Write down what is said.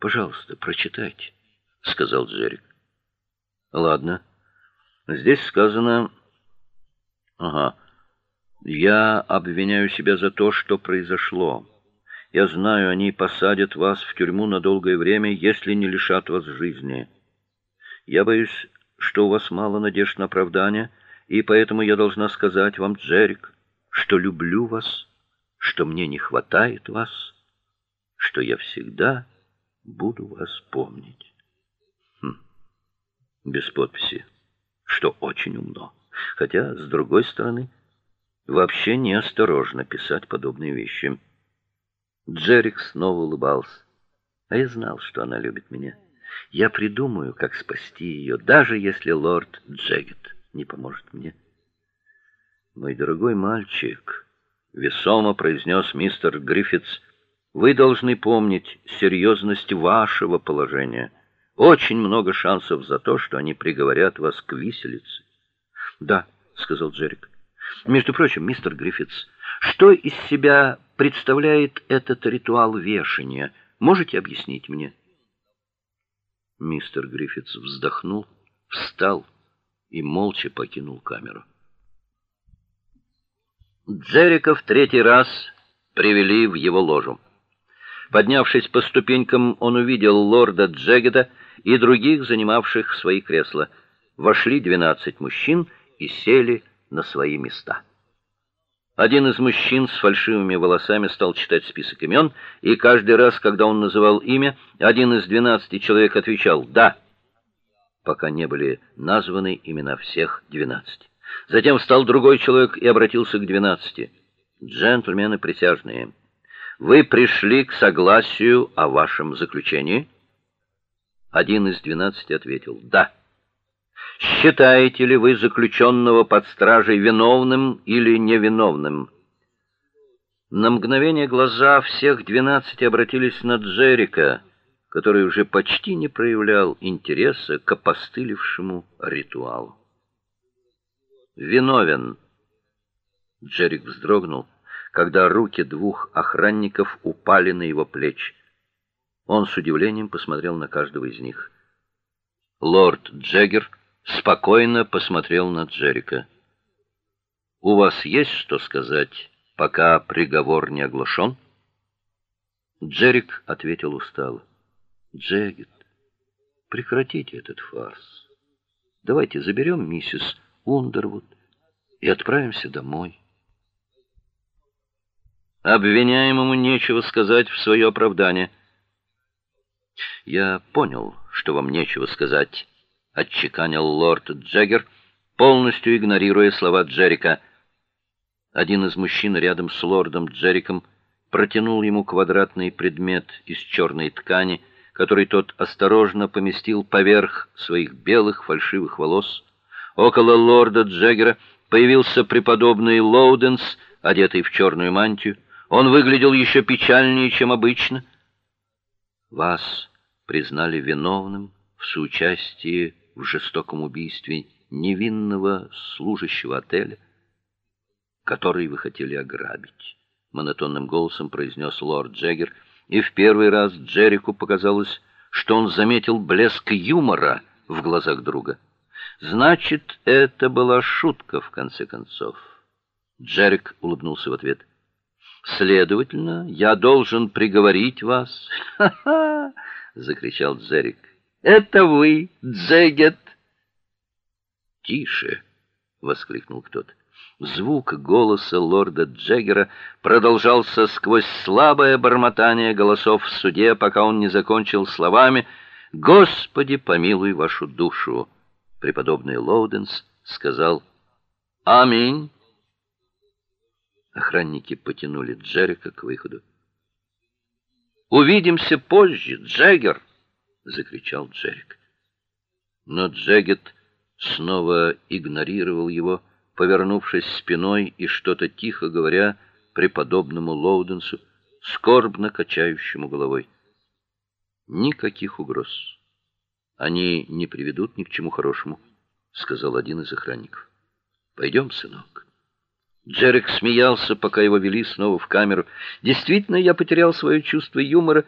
Пожалуйста, прочитайте, сказал Джерик. Ладно. Здесь сказано Ага. Я обвиняю себя за то, что произошло. Я знаю, они посадят вас в тюрьму на долгое время, если не лишат вас жизни. Я боюсь, что у вас мало надежд на оправдание, и поэтому я должна сказать вам, Джерик, что люблю вас, что мне не хватает вас, что я всегда буду вас помнить. Хм. Без подписи, что очень умно. Хотя, с другой стороны, вообще неосторожно писать подобные вещи. Джерик снова улыбался. А я знал, что она любит меня. Я придумаю, как спасти ее, даже если лорд Джегет не поможет мне. Мой дорогой мальчик, весомо произнес мистер Гриффитс, вы должны помнить серьезность вашего положения. Очень много шансов за то, что они приговорят вас к виселице. Да, сказал Джерик. Между прочим, мистер Гриффитс, что из себя представляет этот ритуал вешания? Можете объяснить мне? Мистер Гриффитс вздохнул, встал и молча покинул камеру. Джерика в третий раз привели в его ложу. Поднявшись по ступенькам, он увидел лорда Джегета и других, занимавших свои кресла. Вошли двенадцать мужчин и сели на свои места. Один из мужчин с фальшивыми волосами стал читать список имен, и каждый раз, когда он называл имя, один из двенадцати человек отвечал «да», пока не были названы имена всех двенадцати. Затем встал другой человек и обратился к двенадцати. «Джентльмены присяжные, вы пришли к согласию о вашем заключении?» Один из двенадцати ответил «да». Считаете ли вы заключенного под стражей виновным или невиновным? На мгновение глаза всех двенадцати обратились на Джерика, который уже почти не проявлял интереса к опостылевшему ритуалу. Виновен. Джерик вздрогнул, когда руки двух охранников упали на его плечи. Он с удивлением посмотрел на каждого из них. Лорд Джеггер спокойно посмотрел на Джерика. У вас есть что сказать, пока приговор не оглашен?» Джерик ответил устало. Джегет, прекратите этот фарс. Давайте заберем миссис Ундервуд и отправимся домой. Обвиняемому нечего сказать в свое оправдание. Я понял, что вам нечего сказать отчеканил лорд Джаггер, полностью игнорируя слова Джерика. Один из мужчин рядом с лордом Джериком протянул ему квадратный предмет из черной ткани, который тот осторожно поместил поверх своих белых фальшивых волос. Около лорда Джаггера появился преподобный Лоуденс, одетый в черную мантию. Он выглядел еще печальнее, чем обычно. Вас признали виновным в соучастии в жестоком убийстве невинного служащего отеля, который вы хотели ограбить, монотонным голосом произнес лорд Джеггер, и в первый раз Джеррику показалось, что он заметил блеск юмора в глазах друга. Значит, это была шутка в конце концов. Джеррик улыбнулся в ответ. Следовательно, я должен приговорить вас. Ха-ха, закричал Джеррик. Это вы, Джегет. Тише, воскликнул кто-то. Звук голоса лорда Джеггера продолжался сквозь слабое бормотание голосов в суде, пока он не закончил словами: "Господи, помилуй вашу душу". Преподобный Лоуденс сказал: "Аминь". Охранники потянули Джерика к выходу. Увидимся позже, Джеггер закричал Джерик. Но Джегет снова игнорировал его, повернувшись спиной и что-то тихо говоря преподобному Лоуденсу, скорбно качающему головой. Никаких угроз. Они не приведут ни к чему хорошему, сказал один из охранников. Пойдем, сынок. Джерик смеялся, пока его вели снова в камеру. Действительно, я потерял свое чувство юмора